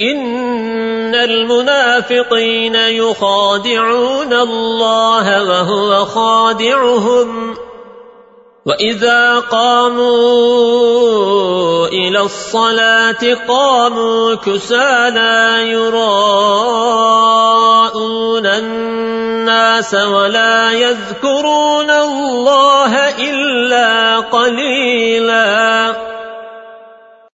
إن المنافقين يخادعون الله وهو خادعهم وإذا قاموا إلى الصلاة قاموا كسالا يراءون الناس ولا يذكرون الله إلا قليلاً